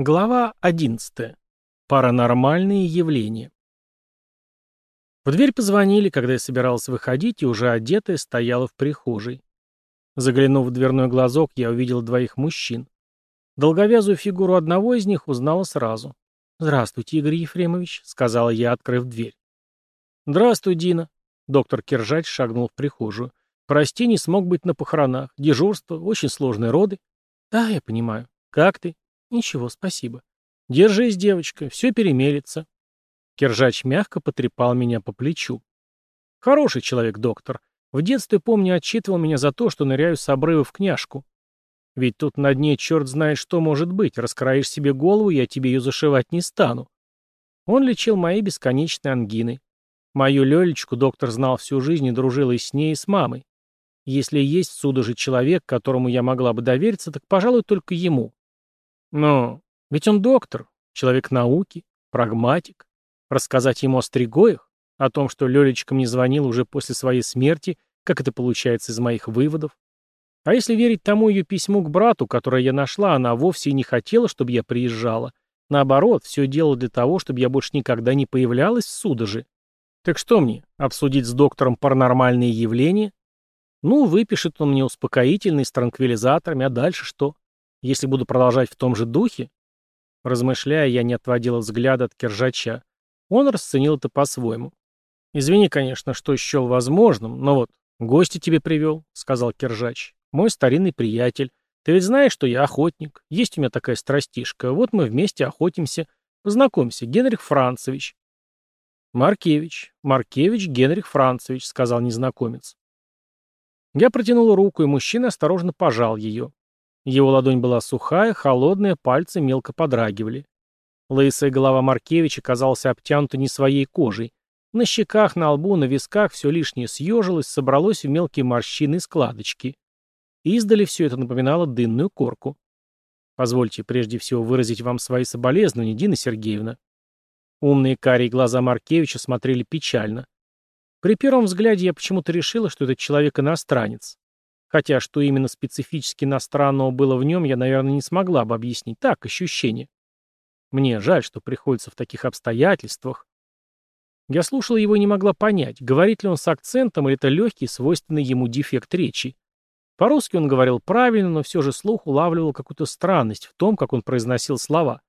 Глава 11. Паранормальные явления. В дверь позвонили, когда я собирался выходить, и уже одетая стояла в прихожей. Заглянув в дверной глазок, я увидел двоих мужчин. Долговязую фигуру одного из них узнала сразу. «Здравствуйте, Игорь Ефремович», — сказала я, открыв дверь. «Здравствуй, Дина». Доктор Киржач шагнул в прихожую. «Прости, не смог быть на похоронах. Дежурство, очень сложные роды». «Да, я понимаю. Как ты?» «Ничего, спасибо. Держись, девочка, все перемелется». Киржач мягко потрепал меня по плечу. «Хороший человек, доктор. В детстве, помню, отчитывал меня за то, что ныряю с обрыва в княжку. Ведь тут на дне черт знает что может быть. Раскроишь себе голову, я тебе ее зашивать не стану». Он лечил мои бесконечные ангины. Мою Лелечку доктор знал всю жизнь и дружил и с ней, и с мамой. Если есть в судоже человек, которому я могла бы довериться, так, пожалуй, только ему. Но ведь он доктор, человек науки, прагматик. Рассказать ему о Стригоях, о том, что Лелечка мне звонил уже после своей смерти, как это получается из моих выводов. А если верить тому ее письму к брату, которое я нашла, она вовсе и не хотела, чтобы я приезжала. Наоборот, все делала для того, чтобы я больше никогда не появлялась в судоже. Так что мне, обсудить с доктором паранормальные явления? Ну, выпишет он мне успокоительный, с транквилизаторами, а дальше что? Если буду продолжать в том же духе, размышляя, я не отводил взгляда от Киржача. Он расценил это по-своему. Извини, конечно, что счел возможным, но вот гости тебе привел, сказал Киржач. Мой старинный приятель. Ты ведь знаешь, что я охотник. Есть у меня такая страстишка. Вот мы вместе охотимся. Познакомься, Генрих Францевич. Маркевич. Маркевич Генрих Францевич, сказал незнакомец. Я протянул руку, и мужчина осторожно пожал ее. Его ладонь была сухая, холодная, пальцы мелко подрагивали. Лысая голова Маркевича казалась обтянута не своей кожей. На щеках, на лбу, на висках все лишнее съежилось, собралось в мелкие морщины и складочки. Издали все это напоминало дынную корку. Позвольте прежде всего выразить вам свои соболезнования, Дина Сергеевна. Умные карие глаза Маркевича смотрели печально. При первом взгляде я почему-то решила, что этот человек иностранец. Хотя, что именно специфически иностранного было в нем, я, наверное, не смогла бы объяснить. Так, ощущение. Мне жаль, что приходится в таких обстоятельствах. Я слушала его и не могла понять, говорит ли он с акцентом или это легкий, свойственный ему дефект речи. По-русски он говорил правильно, но все же слух улавливал какую-то странность в том, как он произносил слова.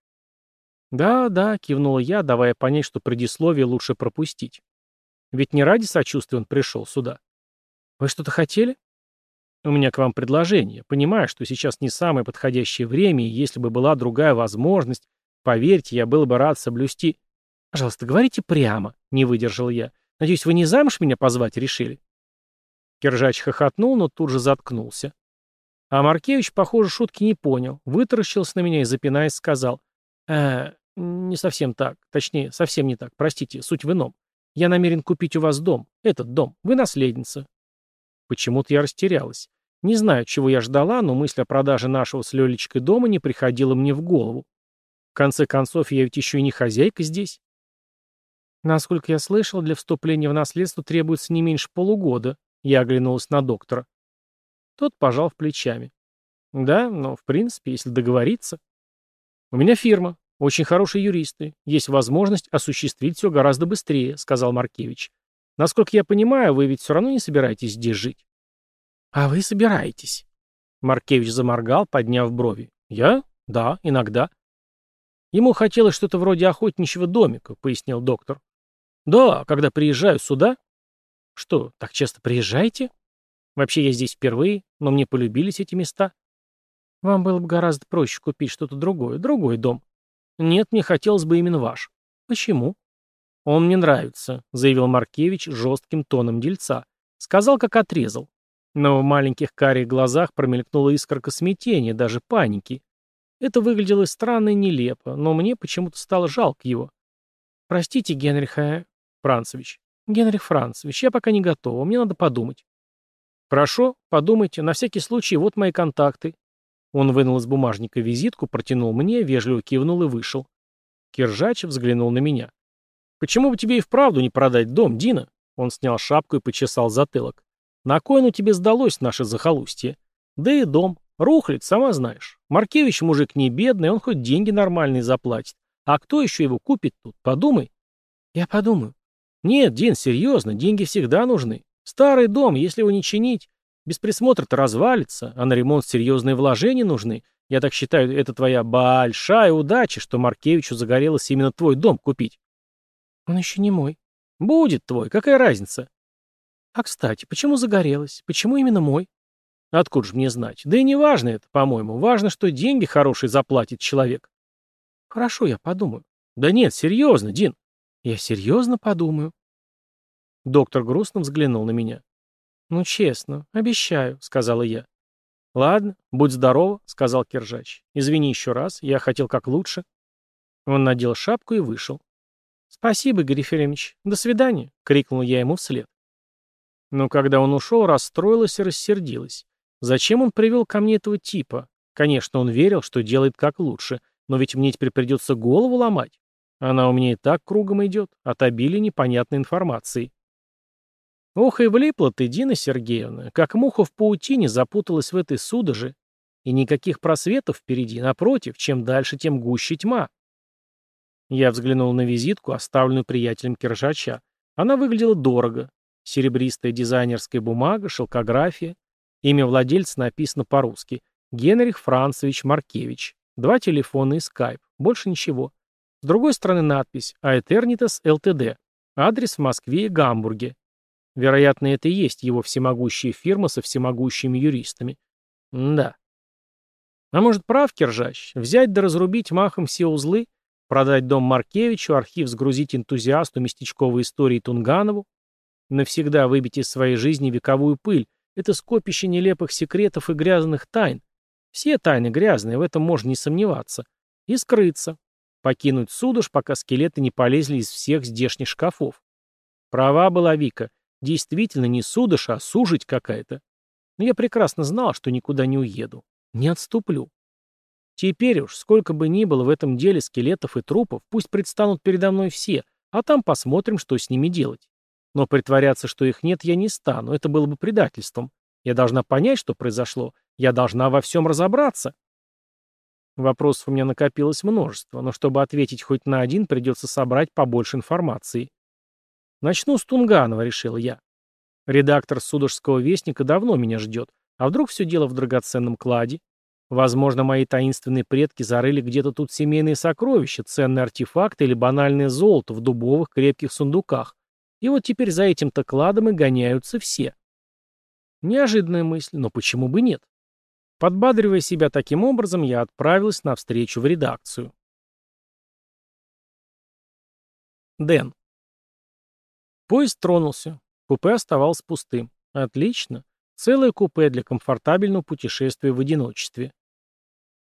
«Да, да», — кивнула я, давая понять, что предисловие лучше пропустить. Ведь не ради сочувствия он пришел сюда. «Вы что-то хотели?» У меня к вам предложение. Понимаю, что сейчас не самое подходящее время, и если бы была другая возможность, поверьте, я был бы рад соблюсти... Пожалуйста, говорите прямо, не выдержал я. Надеюсь, вы не замуж меня позвать решили? Киржач хохотнул, но тут же заткнулся. А Маркевич, похоже, шутки не понял, вытаращился на меня и, запинаясь, сказал. «Э, не совсем так. Точнее, совсем не так. Простите, суть в ином. Я намерен купить у вас дом. Этот дом. Вы наследница. Почему-то я растерялась. Не знаю, чего я ждала, но мысль о продаже нашего с Лёлечкой дома не приходила мне в голову. В конце концов, я ведь еще и не хозяйка здесь. Насколько я слышал, для вступления в наследство требуется не меньше полугода. Я оглянулась на доктора. Тот пожал в плечами. Да, но в принципе, если договориться. У меня фирма, очень хорошие юристы, есть возможность осуществить все гораздо быстрее, сказал Маркевич. Насколько я понимаю, вы ведь все равно не собираетесь здесь жить. А вы собираетесь. Маркевич заморгал, подняв брови. Я? Да, иногда. Ему хотелось что-то вроде охотничьего домика, пояснил доктор. Да, когда приезжаю сюда. Что, так часто приезжаете? Вообще я здесь впервые, но мне полюбились эти места. Вам было бы гораздо проще купить что-то другое, другой дом. Нет, мне хотелось бы именно ваш. Почему? «Он мне нравится», — заявил Маркевич жестким тоном дельца. Сказал, как отрезал. Но в маленьких карих глазах промелькнула искорка смятения, даже паники. Это выглядело странно и нелепо, но мне почему-то стало жалко его. «Простите, Генриха э, Францевич. Генрих Францевич, я пока не готова, мне надо подумать». Прошу, подумайте, на всякий случай вот мои контакты». Он вынул из бумажника визитку, протянул мне, вежливо кивнул и вышел. Киржач взглянул на меня. «Почему бы тебе и вправду не продать дом, Дина?» Он снял шапку и почесал затылок. «На коину тебе сдалось наше захолустье. Да и дом. Рухлит, сама знаешь. Маркевич мужик не бедный, он хоть деньги нормальные заплатит. А кто еще его купит тут? Подумай». «Я подумаю». «Нет, Дин, серьезно, деньги всегда нужны. Старый дом, если его не чинить, без присмотра-то развалится, а на ремонт серьезные вложения нужны. Я так считаю, это твоя большая удача, что Маркевичу загорелось именно твой дом купить». Он еще не мой. Будет твой, какая разница? А, кстати, почему загорелась? Почему именно мой? Откуда же мне знать? Да и не важно это, по-моему. Важно, что деньги хорошие заплатит человек. Хорошо, я подумаю. Да нет, серьезно, Дин. Я серьезно подумаю. Доктор грустно взглянул на меня. «Ну, честно, обещаю», — сказала я. «Ладно, будь здорова», — сказал Киржач. «Извини еще раз, я хотел как лучше». Он надел шапку и вышел. «Спасибо, Игорь До свидания!» — крикнул я ему вслед. Но когда он ушел, расстроилась и рассердилась. Зачем он привел ко мне этого типа? Конечно, он верил, что делает как лучше, но ведь мне теперь придется голову ломать. Она у меня и так кругом идет, от обилия непонятной информации. Ох и влипла ты, Дина Сергеевна, как муха в паутине запуталась в этой судоже. И никаких просветов впереди, напротив, чем дальше, тем гуще тьма. Я взглянул на визитку, оставленную приятелем Киржача. Она выглядела дорого. Серебристая дизайнерская бумага, шелкография. Имя владельца написано по-русски. Генрих Францевич Маркевич. Два телефона и скайп. Больше ничего. С другой стороны надпись «Аэтернитас ЛТД». Адрес в Москве и Гамбурге. Вероятно, это и есть его всемогущая фирма со всемогущими юристами. М да. А может, прав Киржач? Взять да разрубить махом все узлы – Продать дом Маркевичу, архив сгрузить энтузиасту местечковой истории Тунганову? Навсегда выбить из своей жизни вековую пыль. Это скопище нелепых секретов и грязных тайн. Все тайны грязные, в этом можно не сомневаться. И скрыться. Покинуть судуш, пока скелеты не полезли из всех здешних шкафов. Права была Вика. Действительно, не судыш, а сужить какая-то. Но я прекрасно знал, что никуда не уеду. Не отступлю. Теперь уж, сколько бы ни было в этом деле скелетов и трупов, пусть предстанут передо мной все, а там посмотрим, что с ними делать. Но притворяться, что их нет, я не стану, это было бы предательством. Я должна понять, что произошло, я должна во всем разобраться. Вопросов у меня накопилось множество, но чтобы ответить хоть на один, придется собрать побольше информации. Начну с Тунганова, решил я. Редактор Судожского вестника давно меня ждет, а вдруг все дело в драгоценном кладе? Возможно, мои таинственные предки зарыли где-то тут семейные сокровища, ценные артефакты или банальное золото в дубовых крепких сундуках. И вот теперь за этим-то кладом и гоняются все. Неожиданная мысль, но почему бы нет? Подбадривая себя таким образом, я отправилась навстречу в редакцию. Дэн. Поезд тронулся. Купе оставалось пустым. Отлично. Целое купе для комфортабельного путешествия в одиночестве.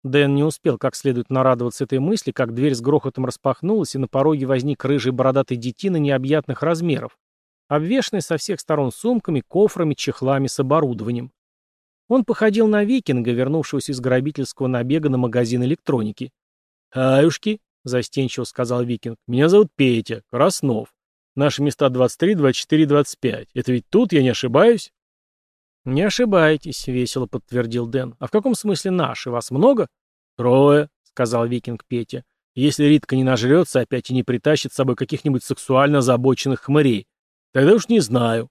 Дэн не успел как следует нарадоваться этой мысли, как дверь с грохотом распахнулась, и на пороге возник рыжий бородатый детина необъятных размеров, обвешанный со всех сторон сумками, кофрами, чехлами с оборудованием. Он походил на викинга, вернувшегося из грабительского набега на магазин электроники. «Аюшки», — застенчиво сказал викинг, — «меня зовут Петя, Краснов. Наши места 23, 24, 25. Это ведь тут, я не ошибаюсь?» «Не ошибаетесь», — весело подтвердил Дэн. «А в каком смысле наши? Вас много?» «Трое», — сказал викинг Петя. «Если Ритка не нажрется, опять и не притащит с собой каких-нибудь сексуально озабоченных хмырей. Тогда уж не знаю».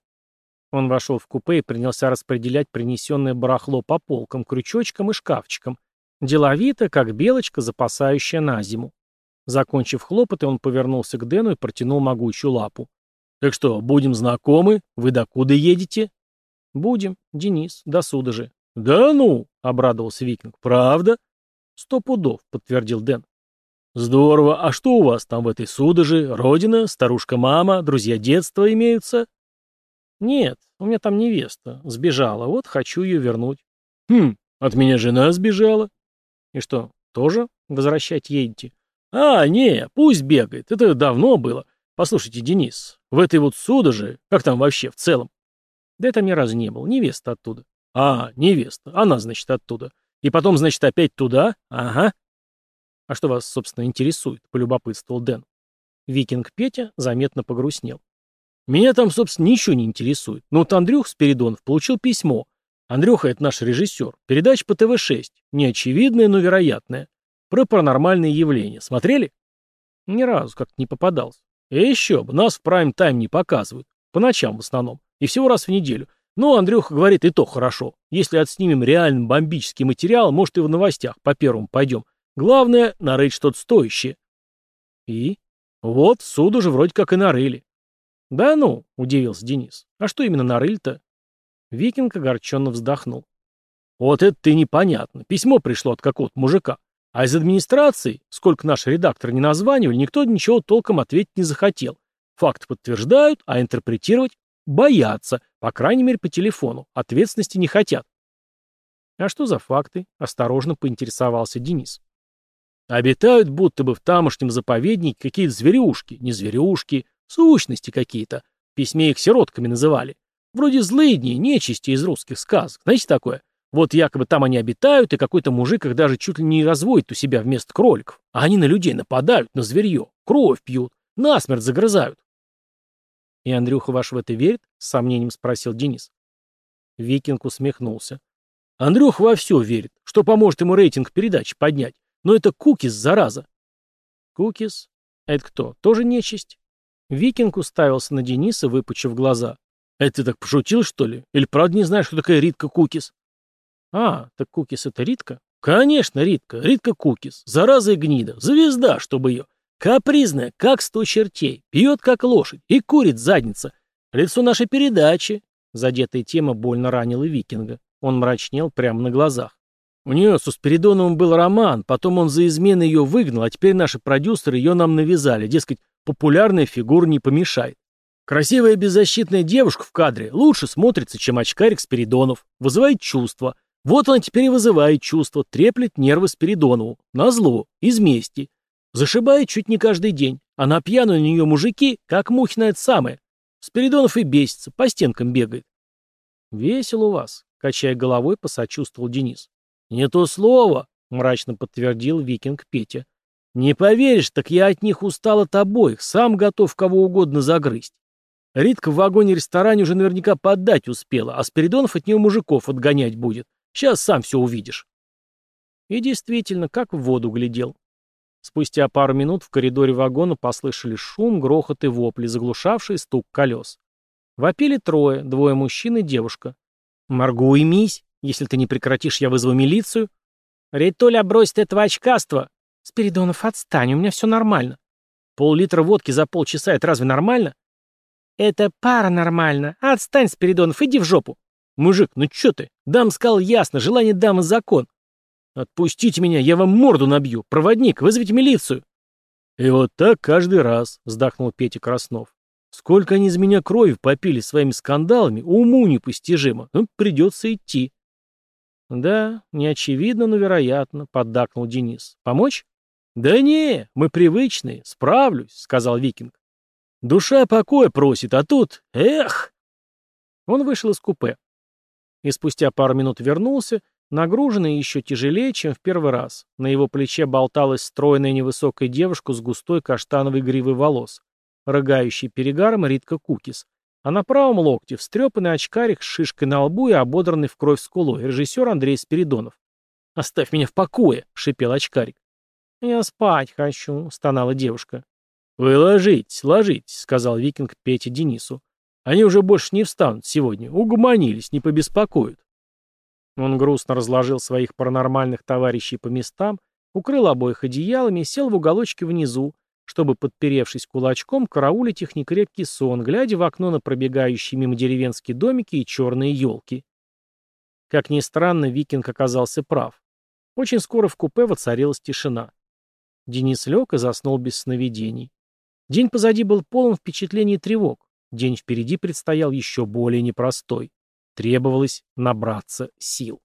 Он вошел в купе и принялся распределять принесенное барахло по полкам, крючочкам и шкафчикам. Деловито, как белочка, запасающая на зиму. Закончив хлопоты, он повернулся к Дэну и протянул могучую лапу. «Так что, будем знакомы? Вы докуда едете?» «Будем, Денис, до суда же». «Да ну!» — обрадовался Викинг. «Правда?» «Сто пудов», — подтвердил Дэн. «Здорово. А что у вас там в этой судаже? Родина, старушка-мама, друзья детства имеются?» «Нет, у меня там невеста. Сбежала. Вот хочу ее вернуть». «Хм, от меня жена сбежала». «И что, тоже возвращать едете?» «А, не, пусть бегает. Это давно было. Послушайте, Денис, в этой вот судаже, как там вообще в целом, да это там ни разу не был. Невеста оттуда. А, невеста. Она, значит, оттуда. И потом, значит, опять туда? Ага. А что вас, собственно, интересует? Полюбопытствовал Дэн. Викинг Петя заметно погрустнел. Меня там, собственно, ничего не интересует. Но вот Андрюх Спиридонов получил письмо. Андрюха — это наш режиссер. передач по ТВ-6. Неочевидное, но вероятное. Про паранормальные явления. Смотрели? Ни разу как-то не попадался. И еще бы, нас в прайм-тайм не показывают. По ночам в основном. И всего раз в неделю. Ну, Андрюха говорит, и то хорошо. Если отснимем реальный бомбический материал, может, и в новостях по первому пойдем. Главное, нарыть что-то стоящее. И? Вот, суду же вроде как и нарыли. Да ну, удивился Денис. А что именно нарыли-то? Викинг огорченно вздохнул. Вот это ты непонятно. Письмо пришло от какого-то мужика. А из администрации, сколько наш редактор не названивали, никто ничего толком ответить не захотел. Факт подтверждают, а интерпретировать Боятся, по крайней мере, по телефону, ответственности не хотят. А что за факты? Осторожно поинтересовался Денис. Обитают будто бы в тамошнем заповеднике какие-то зверюшки, не зверюшки, сущности какие-то. В письме их сиротками называли. Вроде злые дни, нечисти из русских сказок. Знаете такое? Вот якобы там они обитают, и какой-то мужик их даже чуть ли не разводит у себя вместо кроликов. А они на людей нападают, на зверье, кровь пьют, насмерть загрызают. «И Андрюха ваш в это верит?» — с сомнением спросил Денис. Викинг усмехнулся. «Андрюха во все верит, что поможет ему рейтинг передач поднять. Но это Кукис, зараза!» «Кукис? Это кто? Тоже нечисть?» Викинг уставился на Дениса, выпучив глаза. «Это ты так пошутил, что ли? Или правда не знаешь, кто такая Ритка Кукис?» «А, так Кукис — это Ритка?» «Конечно, Ритка. Ритка Кукис. Зараза и гнида. Звезда, чтобы ее...» Капризная, как сто чертей, пьет, как лошадь, и курит задница. Лицо нашей передачи. Задетая тема больно ранила викинга. Он мрачнел прямо на глазах. У нее с Успиридоновым был роман, потом он за измены ее выгнал, а теперь наши продюсеры ее нам навязали. Дескать, популярная фигура не помешает. Красивая беззащитная девушка в кадре лучше смотрится, чем очкарик Спиридонов. Вызывает чувства. Вот она теперь и вызывает чувства, треплет нервы Спиридонову. Назло, из мести. Зашибает чуть не каждый день, а на пьяную на нее мужики, как мухи на это самое. Спиридонов и бесится, по стенкам бегает. «Весело у вас», — качая головой, посочувствовал Денис. «Не то слово», — мрачно подтвердил викинг Петя. «Не поверишь, так я от них устал от обоих, сам готов кого угодно загрызть. Ритка в вагоне-ресторане уже наверняка поддать успела, а Спиридонов от нее мужиков отгонять будет. Сейчас сам все увидишь». И действительно, как в воду глядел. Спустя пару минут в коридоре вагона послышали шум, грохот и вопли, заглушавший стук колес. Вопили трое, двое мужчин и девушка. «Марго, уймись! Если ты не прекратишь, я вызову милицию!» «Ритуль, брось ты этого очкаства!» «Спиридонов, отстань, у меня все нормально!» «Пол-литра водки за полчаса — это разве нормально?» «Это паранормально! Отстань, Спиридонов, иди в жопу!» «Мужик, ну чё ты? Дам сказал ясно, желание дамы закон. «Отпустите меня, я вам морду набью! Проводник, вызовите милицию!» «И вот так каждый раз», — вздохнул Петя Краснов. «Сколько они из меня крови попили своими скандалами, уму непостижимо. Ну, придется идти». «Да, не очевидно, но вероятно», — поддакнул Денис. «Помочь?» «Да не, мы привычные, справлюсь», — сказал Викинг. «Душа покоя просит, а тут... Эх!» Он вышел из купе. И спустя пару минут вернулся Нагруженный еще тяжелее, чем в первый раз. На его плече болталась стройная невысокая девушка с густой каштановой гривой волос, рыгающей перегаром Ритка Кукис. А на правом локте встрепанный очкарик с шишкой на лбу и ободранный в кровь скулой, режиссер Андрей Спиридонов. «Оставь меня в покое!» — шипел очкарик. «Я спать хочу», — стонала девушка. «Вы ложитесь, ложитесь», — сказал викинг Пете Денису. «Они уже больше не встанут сегодня. Угомонились, не побеспокоят». Он грустно разложил своих паранормальных товарищей по местам, укрыл обоих одеялами и сел в уголочке внизу, чтобы, подперевшись кулачком, караулить их некрепкий сон, глядя в окно на пробегающие мимо деревенские домики и черные елки. Как ни странно, Викинг оказался прав. Очень скоро в купе воцарилась тишина. Денис лег и заснул без сновидений. День позади был полон впечатлений и тревог. День впереди предстоял еще более непростой требовалось набраться сил.